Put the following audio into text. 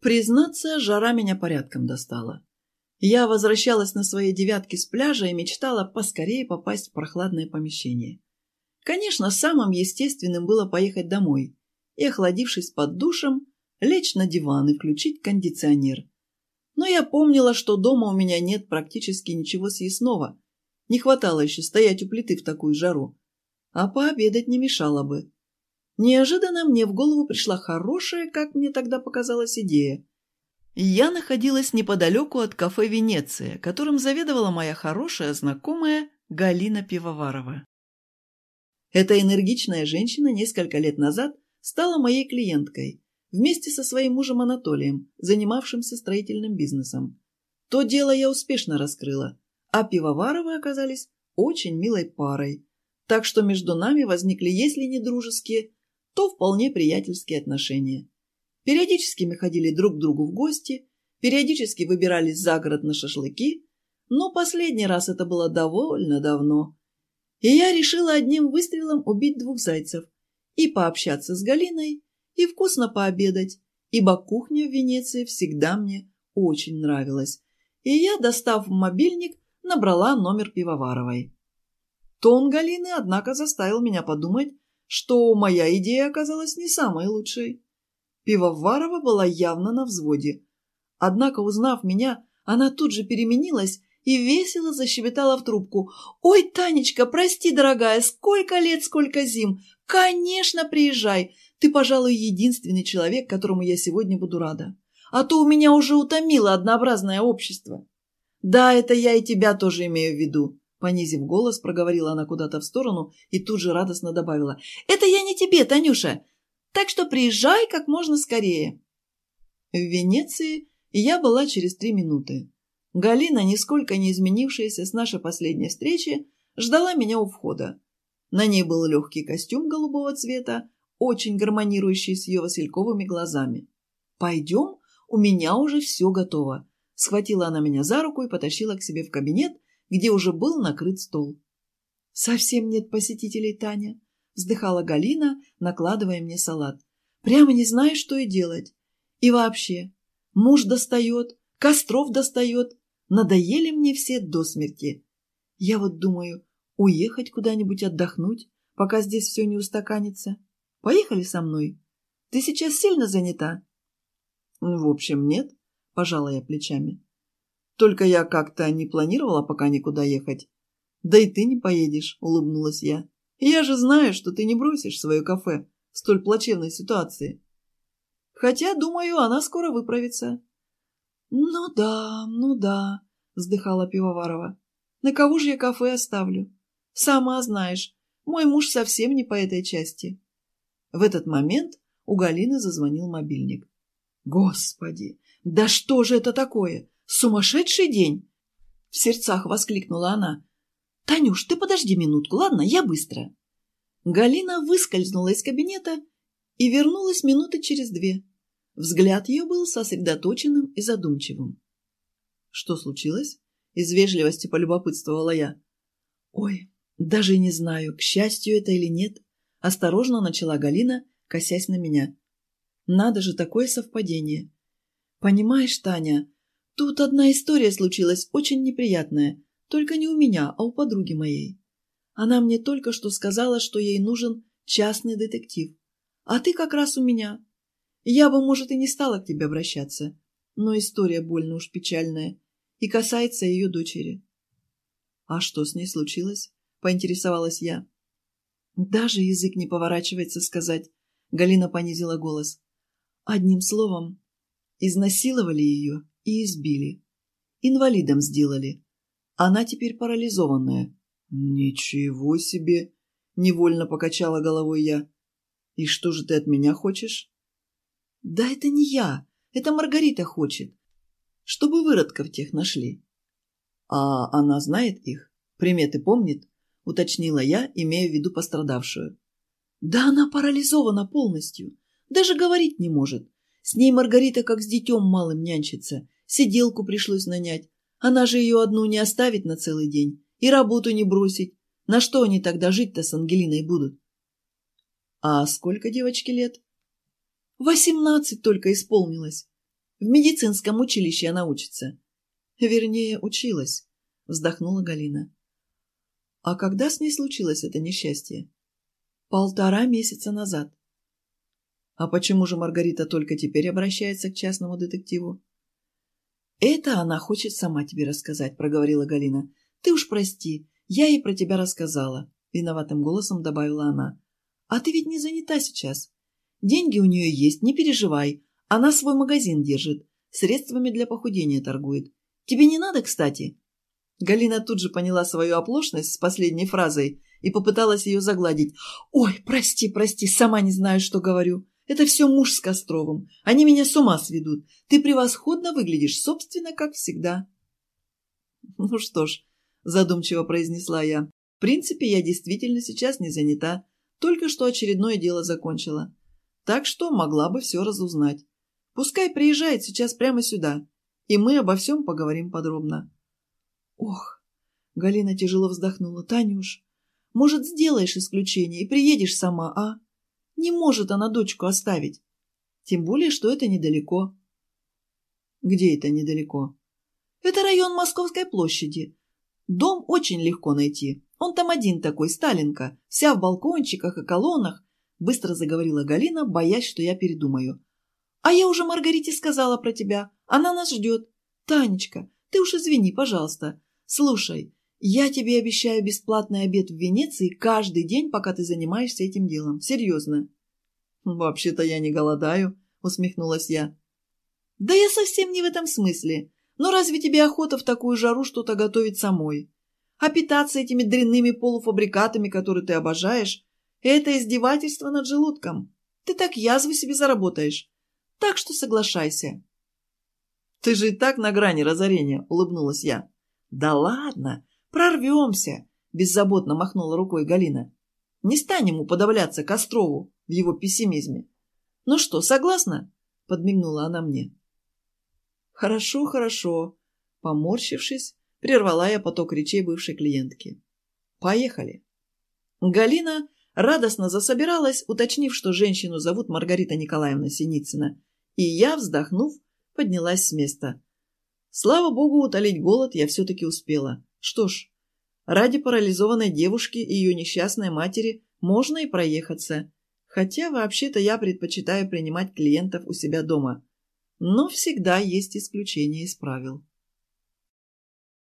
Признаться, жара меня порядком достала. Я возвращалась на своей девятке с пляжа и мечтала поскорее попасть в прохладное помещение. Конечно, самым естественным было поехать домой и, охладившись под душем, лечь на диван и включить кондиционер. Но я помнила, что дома у меня нет практически ничего съестного. Не хватало еще стоять у плиты в такую жару. А пообедать не мешало бы. Неожиданно мне в голову пришла хорошая, как мне тогда показалась, идея. Я находилась неподалеку от кафе «Венеция», которым заведовала моя хорошая знакомая Галина Пивоварова. Эта энергичная женщина несколько лет назад стала моей клиенткой, вместе со своим мужем Анатолием, занимавшимся строительным бизнесом. То дело я успешно раскрыла, а Пивоваровы оказались очень милой парой, так что между нами возникли, если не дружеские, то вполне приятельские отношения. Периодически мы ходили друг к другу в гости, периодически выбирались за город на шашлыки, но последний раз это было довольно давно. И я решила одним выстрелом убить двух зайцев и пообщаться с Галиной, и вкусно пообедать, ибо кухня в Венеции всегда мне очень нравилась. И я, достав мобильник, набрала номер Пивоваровой. Тон Галины, однако, заставил меня подумать, что моя идея оказалась не самой лучшей. Пивоварова была явно на взводе. Однако, узнав меня, она тут же переменилась и весело защебетала в трубку. «Ой, Танечка, прости, дорогая, сколько лет, сколько зим! Конечно, приезжай! Ты, пожалуй, единственный человек, которому я сегодня буду рада. А то у меня уже утомило однообразное общество». «Да, это я и тебя тоже имею в виду», Понизив голос, проговорила она куда-то в сторону и тут же радостно добавила. «Это я не тебе, Танюша! Так что приезжай как можно скорее!» В Венеции я была через три минуты. Галина, нисколько не изменившаяся с нашей последней встречи, ждала меня у входа. На ней был легкий костюм голубого цвета, очень гармонирующий с ее васильковыми глазами. «Пойдем, у меня уже все готово», — схватила она меня за руку и потащила к себе в кабинет, где уже был накрыт стол. «Совсем нет посетителей, Таня», — вздыхала Галина, накладывая мне салат. «Прямо не знаю, что и делать. И вообще, муж достает, Костров достает. Надоели мне все до смерти. Я вот думаю, уехать куда-нибудь отдохнуть, пока здесь все не устаканится. Поехали со мной. Ты сейчас сильно занята?» «В общем, нет», — пожала я плечами. Только я как-то не планировала пока никуда ехать. Да и ты не поедешь, улыбнулась я. Я же знаю, что ты не бросишь свое кафе в столь плачевной ситуации. Хотя, думаю, она скоро выправится. Ну да, ну да, вздыхала Пивоварова. На кого же я кафе оставлю? Сама знаешь, мой муж совсем не по этой части. В этот момент у Галины зазвонил мобильник. Господи, да что же это такое? Сумасшедший день!» В сердцах воскликнула она. «Танюш, ты подожди минутку, ладно? Я быстро». Галина выскользнула из кабинета и вернулась минуты через две. Взгляд ее был сосредоточенным и задумчивым. «Что случилось?» — из вежливости полюбопытствовала я. «Ой, даже не знаю, к счастью это или нет», — осторожно начала Галина, косясь на меня. «Надо же, такое совпадение. Понимаешь, Таня, Тут одна история случилась очень неприятная, только не у меня, а у подруги моей. Она мне только что сказала, что ей нужен частный детектив. А ты как раз у меня. Я бы, может, и не стала к тебе обращаться, но история больно уж печальная и касается ее дочери. А что с ней случилось? Поинтересовалась я. Даже язык не поворачивается сказать. Галина понизила голос. Одним словом, изнасиловали ее и избили. Инвалидом сделали. Она теперь парализованная. Ничего себе! Невольно покачала головой я. И что же ты от меня хочешь? Да это не я. Это Маргарита хочет. Чтобы выродков тех нашли. А она знает их? Приметы помнит? Уточнила я, имея в виду пострадавшую. Да она парализована полностью. Даже говорить не может. С ней Маргарита как с детем малым нянчится. Сиделку пришлось нанять. Она же ее одну не оставит на целый день. И работу не бросить. На что они тогда жить-то с Ангелиной будут? А сколько девочке лет? Восемнадцать только исполнилось. В медицинском училище она учится. Вернее, училась, вздохнула Галина. А когда с ней случилось это несчастье? Полтора месяца назад. А почему же Маргарита только теперь обращается к частному детективу? Это она хочет сама тебе рассказать, проговорила Галина. Ты уж прости, я ей про тебя рассказала, виноватым голосом добавила она. А ты ведь не занята сейчас. Деньги у нее есть, не переживай. Она свой магазин держит, средствами для похудения торгует. Тебе не надо, кстати?» Галина тут же поняла свою оплошность с последней фразой и попыталась ее загладить. «Ой, прости, прости, сама не знаю, что говорю. Это все муж с Костровым. Они меня с ума сведут. Ты превосходно выглядишь, собственно, как всегда». «Ну что ж», – задумчиво произнесла я, – «в принципе, я действительно сейчас не занята. Только что очередное дело закончила. Так что могла бы все разузнать. Пускай приезжает сейчас прямо сюда, и мы обо всем поговорим подробно. Ох, Галина тяжело вздохнула. Танюш, может, сделаешь исключение и приедешь сама, а? Не может она дочку оставить. Тем более, что это недалеко. Где это недалеко? Это район Московской площади. Дом очень легко найти. Он там один такой, Сталинка, вся в балкончиках и колоннах, Быстро заговорила Галина, боясь, что я передумаю. «А я уже Маргарите сказала про тебя. Она нас ждет. Танечка, ты уж извини, пожалуйста. Слушай, я тебе обещаю бесплатный обед в Венеции каждый день, пока ты занимаешься этим делом. Серьезно». «Вообще-то я не голодаю», — усмехнулась я. «Да я совсем не в этом смысле. Но разве тебе охота в такую жару что-то готовить самой? А питаться этими дрянными полуфабрикатами, которые ты обожаешь, это издевательство над желудком. Ты так язвы себе заработаешь. Так что соглашайся. Ты же и так на грани разорения, улыбнулась я. Да ладно, прорвемся, беззаботно махнула рукой Галина. Не станем уподавляться Кострову в его пессимизме. Ну что, согласна? Подмигнула она мне. Хорошо, хорошо. Поморщившись, прервала я поток речей бывшей клиентки. Поехали. Галина радостно засобиралась, уточнив, что женщину зовут Маргарита Николаевна Синицына, и я, вздохнув, поднялась с места. Слава богу, утолить голод я все-таки успела. Что ж, ради парализованной девушки и ее несчастной матери можно и проехаться, хотя вообще-то я предпочитаю принимать клиентов у себя дома. Но всегда есть исключения из правил.